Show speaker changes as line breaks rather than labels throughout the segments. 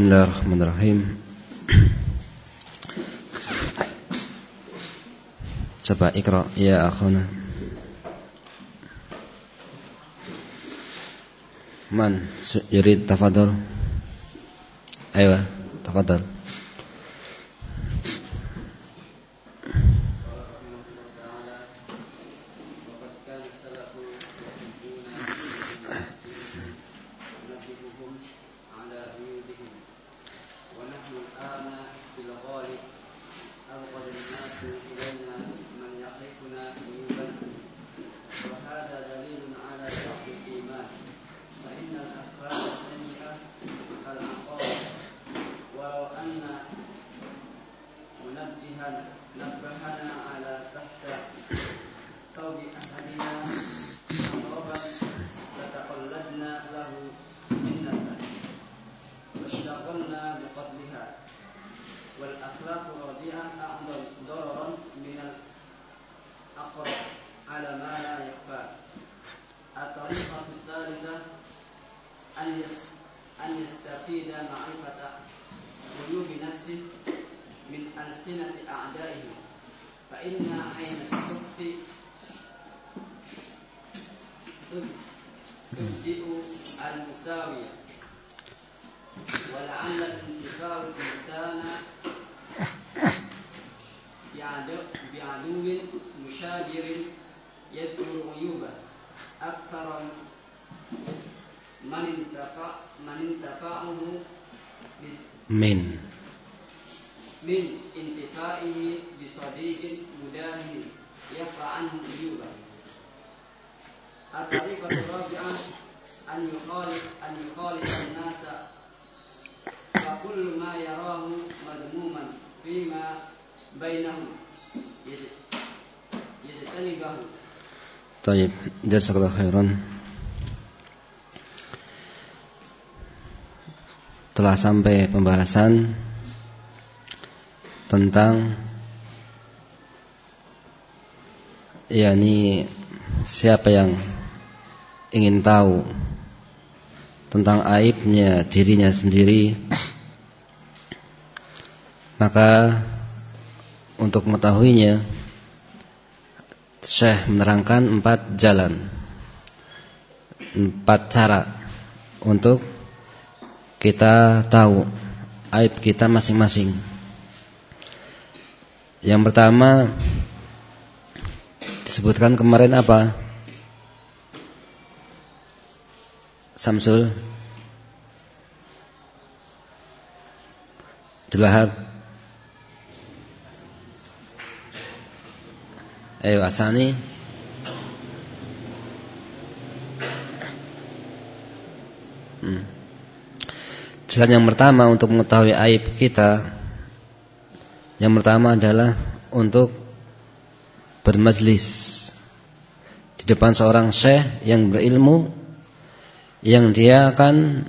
Bismillahirrahmanirrahim. Coba ikra ya akhuna. Man yurid tafadhal. Ayo, tafadhal.
يخفى الطريقة الثالثة أن أن يستفيد معرفة عيوب نفسه من ألسنة أعدائه. فإن عين السخف تبدئ المساوية. ولعل انتفاع الإنسان بعدو مشاجر yadkuru uyuba aktsara man intafa man intafa'uhu
min.
min intifa'ihi bi sadiqin mudahi yaf'anhu uyuba at-tariqatu rabi'an an yuqali an yuqali an-nasa fa kullu ma yarahu madmuman fima bainahum yajtanibahu
Taib, jazakallahu khairan. Telah sampai pembahasan tentang yakni siapa yang ingin tahu tentang aibnya dirinya sendiri maka untuk mengetahuinya Syekh menerangkan empat jalan Empat cara Untuk Kita tahu Aib kita masing-masing. Yang pertama Disebutkan kemarin apa? Samsul Dilahab Ayo asani. Hmm. Jalan yang pertama untuk mengetahui aib kita Yang pertama adalah Untuk Bermajlis Di depan seorang syekh yang berilmu Yang dia akan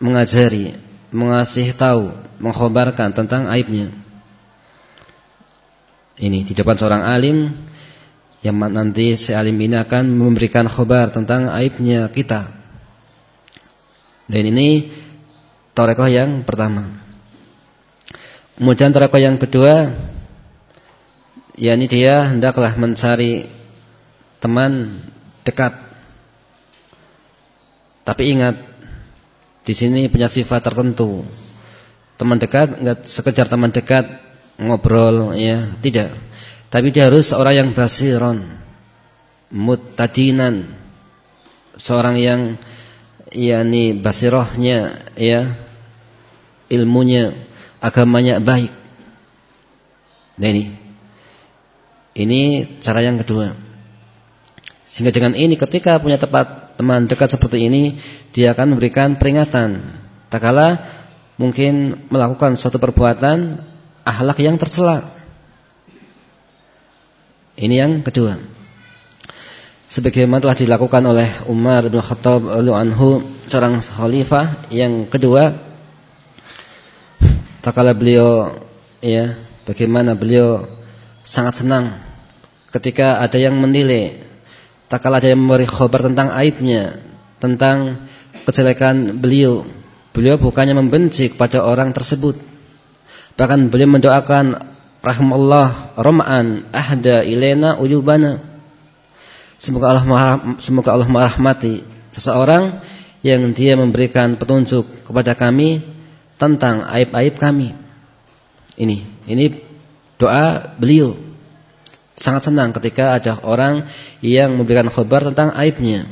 Mengajari Mengasih tahu Mengkhobarkan tentang aibnya ini di depan seorang alim yang nanti si alim ini akan memberikan khabar tentang aibnya kita. Dan ini torekoh yang pertama. Kemudian torekoh yang kedua, yakni dia hendaklah mencari teman dekat. Tapi ingat, di sini punya sifat tertentu. Teman dekat enggak sekedar teman dekat ngobrol ya, tidak. Tapi dia harus seorang yang basiron, muttadinan, seorang yang yakni basirohnya ya, ilmunya, agamanya baik. Nah ini ini cara yang kedua. Sehingga dengan ini ketika punya tempat teman dekat seperti ini, dia akan memberikan peringatan. Tak kala mungkin melakukan suatu perbuatan ahlak yang tercela. Ini yang kedua. Sebagaimana telah dilakukan oleh Umar bin Khattab anhu seorang khalifah yang kedua takala beliau ya bagaimana beliau sangat senang ketika ada yang menilai takala ada yang memberi khabar tentang aibnya tentang kejelekan beliau beliau bukannya membenci kepada orang tersebut. Bahkan beliau mendoakan rahmallah ram'an ahda ilena ujubana. Semoga Allah semoga Allah merahmati seseorang yang dia memberikan petunjuk kepada kami tentang aib-aib kami. Ini, ini doa beliau. Sangat senang ketika ada orang yang memberikan khabar tentang aibnya.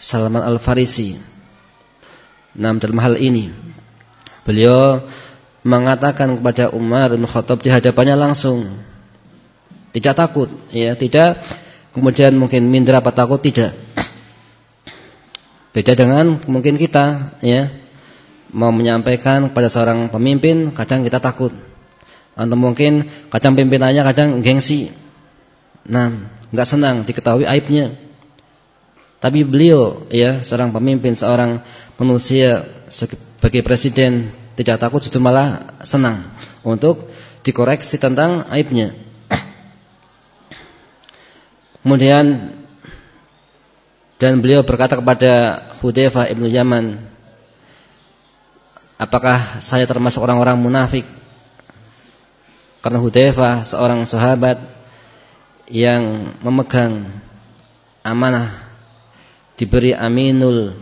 Salman Al-Farisi. Nah, dalam hal ini beliau mengatakan kepada Umar bin Khattab di hadapannya langsung. Tidak takut, ya, tidak kemudian mungkin minder apa takut tidak. Beda dengan mungkin kita, ya. Mau menyampaikan kepada seorang pemimpin, kadang kita takut atau mungkin kadang pimpinannya kadang gengsi. Nah, nggak senang diketahui aibnya. Tapi beliau ya seorang pemimpin, seorang manusia sebagai presiden tidak takut justru malah senang untuk dikoreksi tentang aibnya. Kemudian dan beliau berkata kepada Hudzaifah ibnu Yaman, apakah saya termasuk orang-orang munafik? Karena Hudzaifah seorang sahabat yang memegang amanah diberi aminul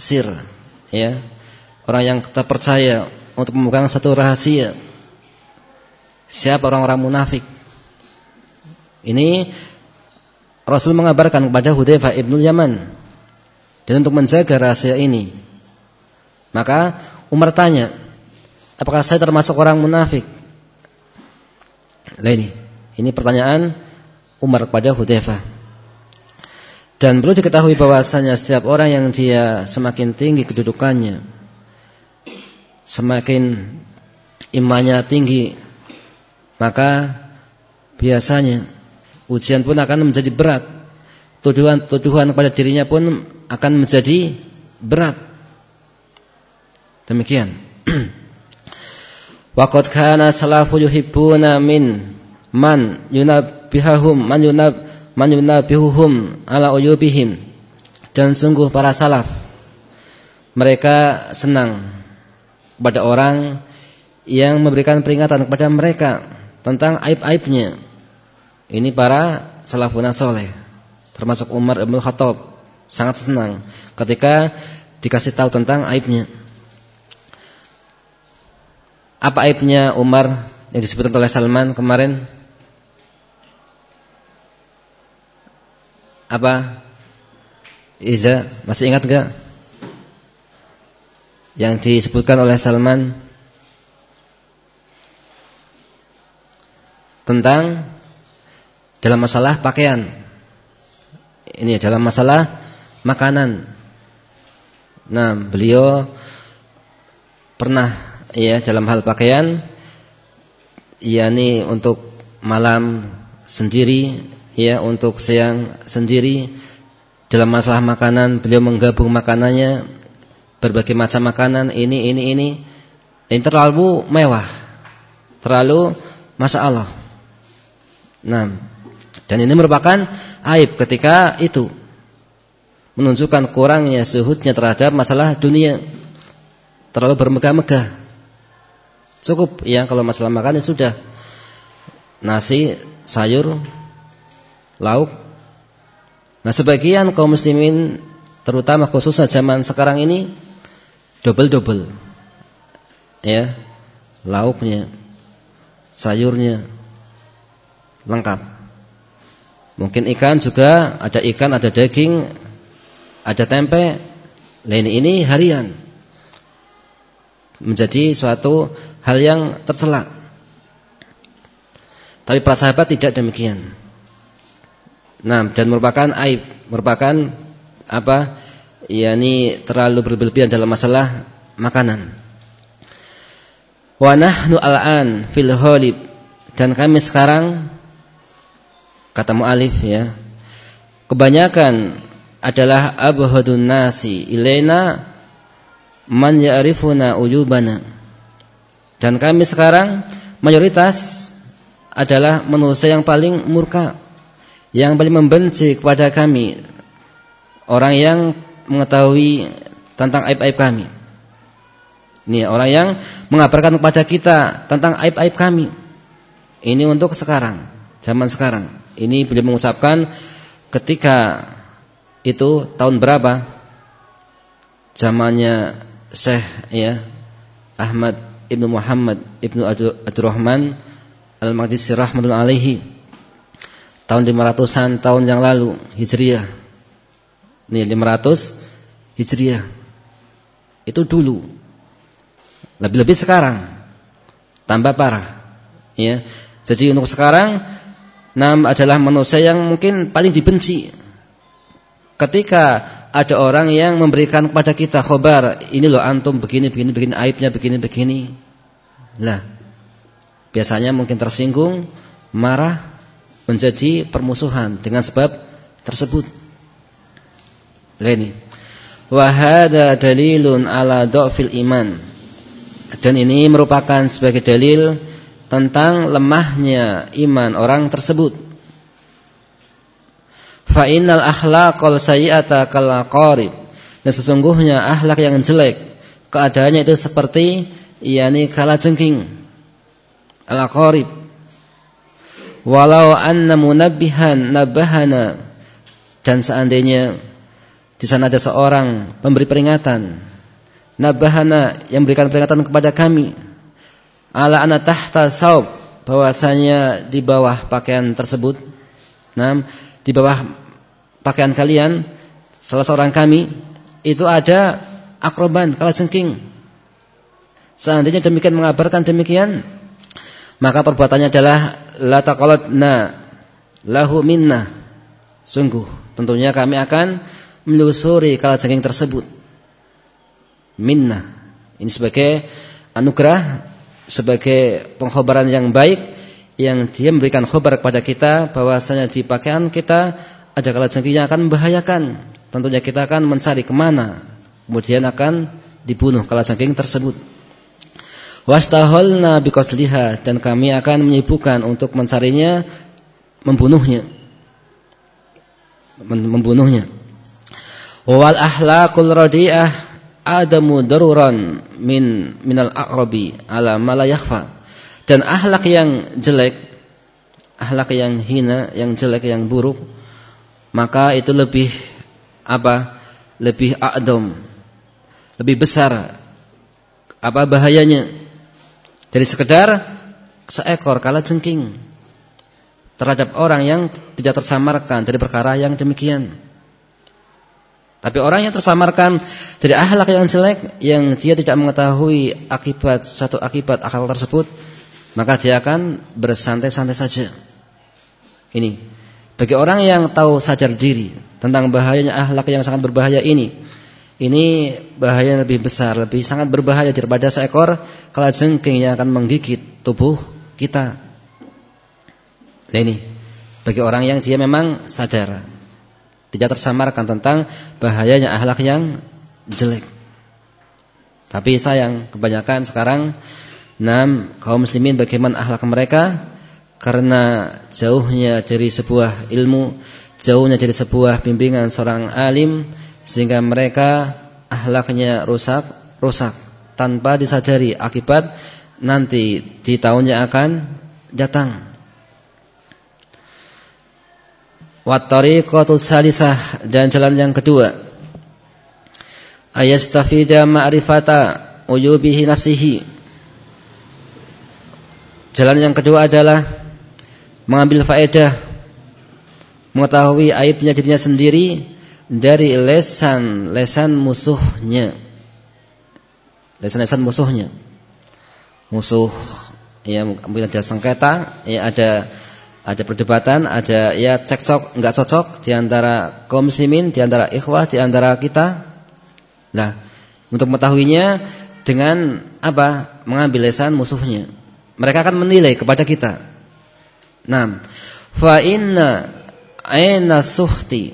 sir ya. Orang yang kita percaya untuk memegang satu rahasia. Siapa orang-orang munafik? Ini Rasul mengabarkan kepada Hudzaifah ibnu Yaman dan untuk menjaga rahasia ini. Maka Umar tanya, apakah saya termasuk orang munafik? Lah ini, ini pertanyaan Umar kepada Hudzaifah. Dan perlu diketahui bahwasanya setiap orang yang dia semakin tinggi kedudukannya, semakin imannya tinggi, maka biasanya ujian pun akan menjadi berat. Tuduhan-tuduhan kepada dirinya pun akan menjadi berat. Demikian. Waqad kana salafu yuhibbuna min man yunabbihahum man yunab man yunabbihuhum ala uyubihim. Dan sungguh para salaf mereka senang kepada orang yang memberikan peringatan kepada mereka tentang aib-aibnya. Ini para salafun saleh, termasuk Umar bin Khattab sangat senang ketika dikasih tahu tentang aibnya. Apa aibnya Umar yang disebutkan oleh Salman kemarin? Apa? Iza, masih ingat enggak? Yang disebutkan oleh Salman tentang dalam masalah pakaian. Ini dalam masalah makanan. Nah, beliau pernah ya dalam hal pakaian yakni untuk malam sendiri ya untuk siang sendiri dalam masalah makanan beliau menggabung makanannya berbagai macam makanan ini ini ini. Ini terlalu mewah. Terlalu masa Allah. Nah dan ini merupakan aib ketika itu menunjukkan kurangnya suhudnya terhadap masalah dunia. Terlalu bermegah-megah. Cukup ya kalau masalah makan ya sudah. Nasi, sayur, lauk. Nah, sebagian kaum muslimin terutama khususnya zaman sekarang ini double-double. Ya. Lauknya, sayurnya lengkap. Mungkin ikan juga ada ikan, ada daging, ada tempe. Lain ini harian. Menjadi suatu hal yang tercela. Tapi para sahabat tidak demikian. Nah, dan merupakan aib, merupakan apa? Yakni terlalu berlebihan dalam masalah makanan. Wa nahnu al'an fil holib dan kami sekarang kata mualif ya. Kebanyakan adalah abhadun nasi ilaina man ya'rifuna ujubana dan kami sekarang mayoritas adalah manusia yang paling murka, yang paling membenci kepada kami, orang yang mengetahui tentang aib-aib kami. Ini orang yang mengabarkan kepada kita tentang aib-aib kami. Ini untuk sekarang, zaman sekarang. Ini beliau mengucapkan ketika itu tahun berapa? Zamannya Syekh ya Ahmad Ibnu Muhammad Ibnu Abdurrahman Al-Maqdisi rahmatullah alaihi tahun 500-an tahun yang lalu Hijriah. Nih 500 Hijriah. Itu dulu. Lebih-lebih sekarang tambah parah. Ya. Jadi untuk sekarang Nam adalah manusia yang mungkin paling dibenci. Ketika ada orang yang memberikan kepada kita khobar, ini loh antum begini begini begini aibnya begini begini. Lah, biasanya mungkin tersinggung, marah, menjadi permusuhan dengan sebab tersebut. Ini. Wahada dalilun ala do'fil iman. Dan ini merupakan sebagai dalil tentang lemahnya iman orang tersebut. Fa innal akhlaqal sayyi'ata kal. Dan sesungguhnya akhlak yang jelek keadaannya itu seperti yakni kala jengking. Al. Walau anna munabbihan nabahana dan seandainya di sana ada seorang pemberi peringatan. Nabahana yang memberikan peringatan kepada kami. Ala ana tahta saub. Bahwasanya di bawah pakaian tersebut. Nah di bawah pakaian kalian salah seorang kami itu ada akroban kala jengking seandainya demikian mengabarkan demikian maka perbuatannya adalah la taqalatna lahu minna. Sungguh tentunya kami akan menelusuri kala jengking tersebut minna. Ini sebagai anugerah, sebagai pengkhabaran yang baik yang dia memberikan khabar kepada kita bahwasanya di pakaian kita ada kalajengking yang akan membahayakan. Tentunya kita akan mencari ke mana, kemudian akan dibunuh kalajengking tersebut. Wastaholna bikosliha dan kami akan menyibukkan untuk mencarinya, membunuhnya, membunuhnya. Wal ahlakul radiah adamu daruran min minal aqrabi ala ma Dan akhlak yang jelek, akhlak yang hina, yang jelek, yang buruk, maka itu lebih apa? Lebih a'dam. Lebih besar apa bahayanya? Dari sekedar seekor kala jengking terhadap orang yang tidak tersamarkan dari perkara yang demikian. Tapi orang yang tersamarkan dari akhlak yang jelek yang dia tidak mengetahui akibat satu akibat akal tersebut, maka dia akan bersantai-santai saja. Ini bagi orang yang tahu sadar diri tentang bahayanya akhlak yang sangat berbahaya ini. Ini bahaya lebih besar, lebih sangat berbahaya daripada seekor kalajengking yang akan menggigit tubuh kita. Nah ini bagi orang yang dia memang sadar tidak tersamarkan tentang bahayanya akhlak yang jelek. Tapi sayang kebanyakan sekarang enam kaum muslimin bagaimana akhlak mereka karena jauhnya dari sebuah ilmu, jauhnya dari sebuah bimbingan seorang alim sehingga mereka akhlaknya rusak, rusak tanpa disadari akibat nanti di tahunnya akan datang. Wattariqatu salisah dan jalan yang kedua ayastafida ma'rifata uyubihi nafsihi Jalan yang kedua adalah mengambil faedah mengetahui aibnya dirinya sendiri dari lesan-lesan musuhnya. Lesan-lesan musuhnya. Musuh ya mungkin ada sengketa, ya ada ada perdebatan, ada ya cekcok nggak cocok di antara kaum muslimin, di antara ikhwah, di antara kita. Nah, untuk mengetahuinya dengan apa? Mengambil lesan musuhnya. Mereka akan menilai kepada kita. Nah, fa inna aina suhti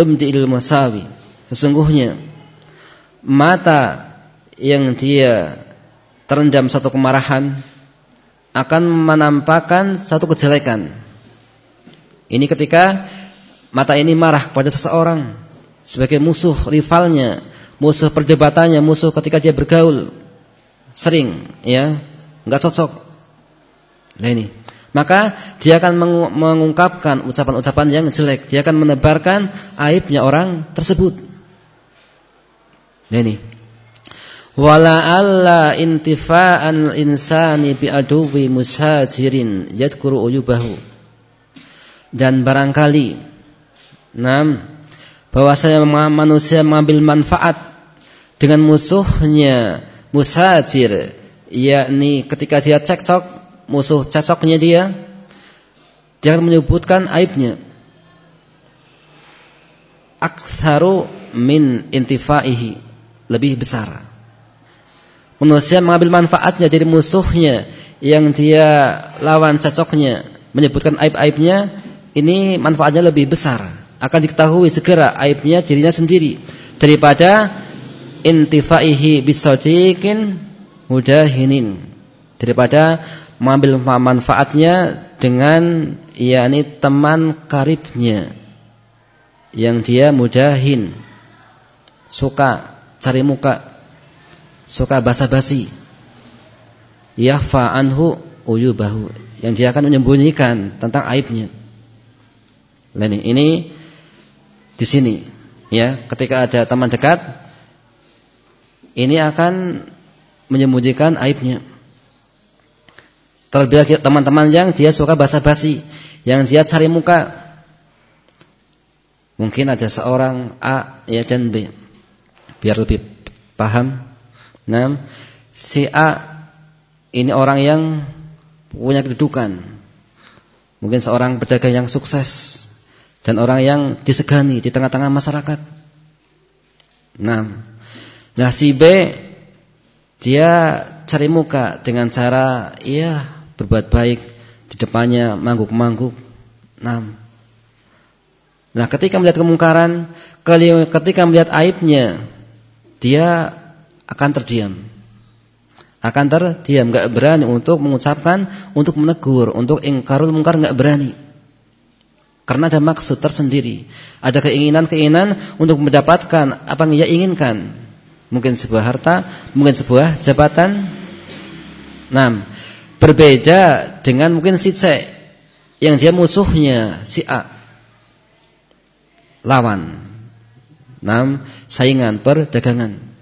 tumdi'il masawi. Sesungguhnya mata yang dia terendam satu kemarahan akan menampakkan satu kejelekan. Ini ketika mata ini marah kepada seseorang sebagai musuh rivalnya, musuh perdebatannya, musuh ketika dia bergaul sering ya, enggak cocok. Nah ini. Maka dia akan mengungkapkan ucapan-ucapan yang jelek, dia akan menebarkan aibnya orang tersebut. Nah ini. Wala alla intifa'an insani bi aduwi mushajirin yadkuru uyubahu. Dan barangkali enam bahwasanya manusia mengambil manfaat dengan musuhnya musajir yakni ketika dia cekcok musuh cekcoknya dia dia akan menyebutkan aibnya aktsaru min intifaihi lebih besar manusia mengambil manfaatnya dari musuhnya yang dia lawan cocoknya. Menyebutkan aib-aibnya ini manfaatnya lebih besar. Akan diketahui segera aibnya dirinya sendiri. Daripada intifaihi bisadiqin mudahinin. Daripada mengambil manfaatnya dengan yakni teman karibnya. Yang dia mudahin. Suka cari muka suka basa-basi yahfa anhu uyubahu yang dia akan menyembunyikan tentang aibnya. Ini, ini di sini ya, ketika ada teman dekat ini akan menyembunyikan aibnya. Terlebih lagi teman-teman yang dia suka basa-basi, yang dia cari muka. Mungkin ada seorang A ya dan B. Biar lebih paham. Nah, si A ini orang yang punya kedudukan. Mungkin seorang pedagang yang sukses dan orang yang disegani di tengah-tengah masyarakat. Nah, nah si B dia cari muka dengan cara ya berbuat baik di depannya mangguk-mangguk. Nah, nah ketika melihat kemungkaran, ketika melihat aibnya, dia akan terdiam. Akan terdiam, nggak berani untuk mengucapkan, untuk menegur, untuk ingkarul mungkar nggak berani. Karena ada maksud tersendiri, ada keinginan-keinginan untuk mendapatkan apa yang ia inginkan. Mungkin sebuah harta, mungkin sebuah jabatan. Nah, berbeda dengan mungkin si C yang dia musuhnya si A. Lawan. Nam saingan perdagangan.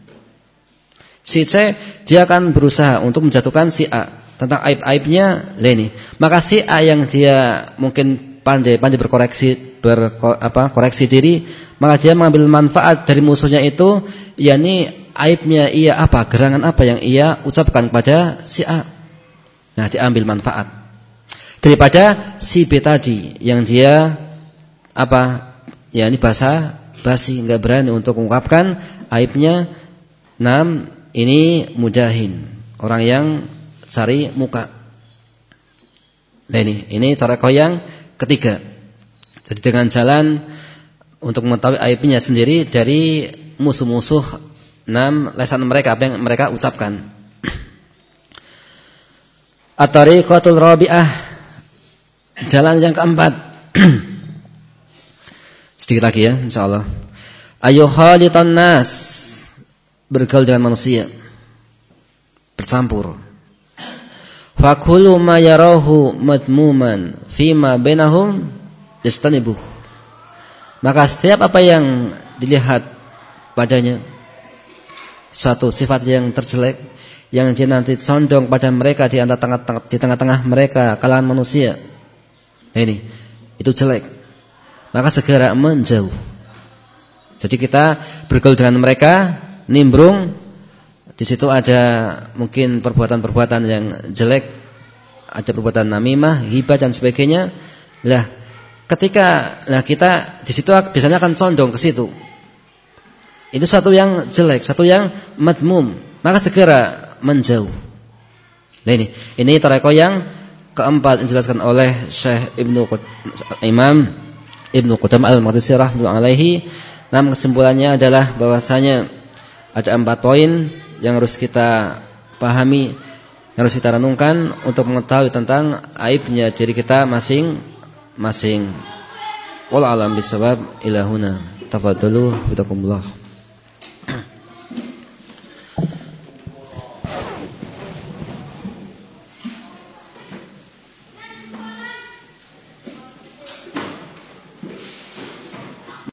Si C dia akan berusaha untuk menjatuhkan si A tentang aib-aibnya Leni. Maka si A yang dia mungkin pandai-pandai berkoreksi ber apa koreksi diri, maka dia mengambil manfaat dari musuhnya itu yakni aibnya ia apa, gerangan apa yang ia ucapkan kepada si A. Nah, diambil manfaat. Daripada si B tadi yang dia apa? Ya ini bahasa basi enggak berani untuk mengungkapkan aibnya. Nam ini mudahin, orang yang cari muka. Nah ini, ini cara kau yang ketiga. Jadi dengan jalan untuk mengetahui aibnya sendiri dari musuh-musuh enam lesan mereka apa yang mereka ucapkan. At-tariqatul rabi'ah Jalan yang keempat Sedikit lagi ya insyaallah Ayu khalitan nas Bergaul dengan manusia Bercampur Fakulu ma yarahu madmuman Fima benahum Istanibuh Maka setiap apa yang dilihat padanya Suatu sifat yang terjelek yang dia nanti condong pada mereka di antara tengah, di tengah-tengah mereka kalangan manusia. Nah, ini itu jelek. Maka segera menjauh. Jadi kita bergaul dengan mereka, nimbrung di situ ada mungkin perbuatan-perbuatan yang jelek, ada perbuatan namimah, hibah dan sebagainya. Lah, ketika lah kita di situ biasanya akan condong ke situ. Itu satu yang jelek, satu yang madmum. Maka segera menjauh. Nah ini, ini toreko yang keempat yang dijelaskan oleh Syekh Ibnu Imam Ibnu Qudam Al-Maqdisi rahimahullah alaihi. Nah, kesimpulannya adalah bahwasanya ada empat poin yang harus kita pahami, yang harus kita renungkan untuk mengetahui tentang aibnya diri kita masing-masing. Wallahu a'lam bishawab ilahuna. Tafadhalu bidakumullah.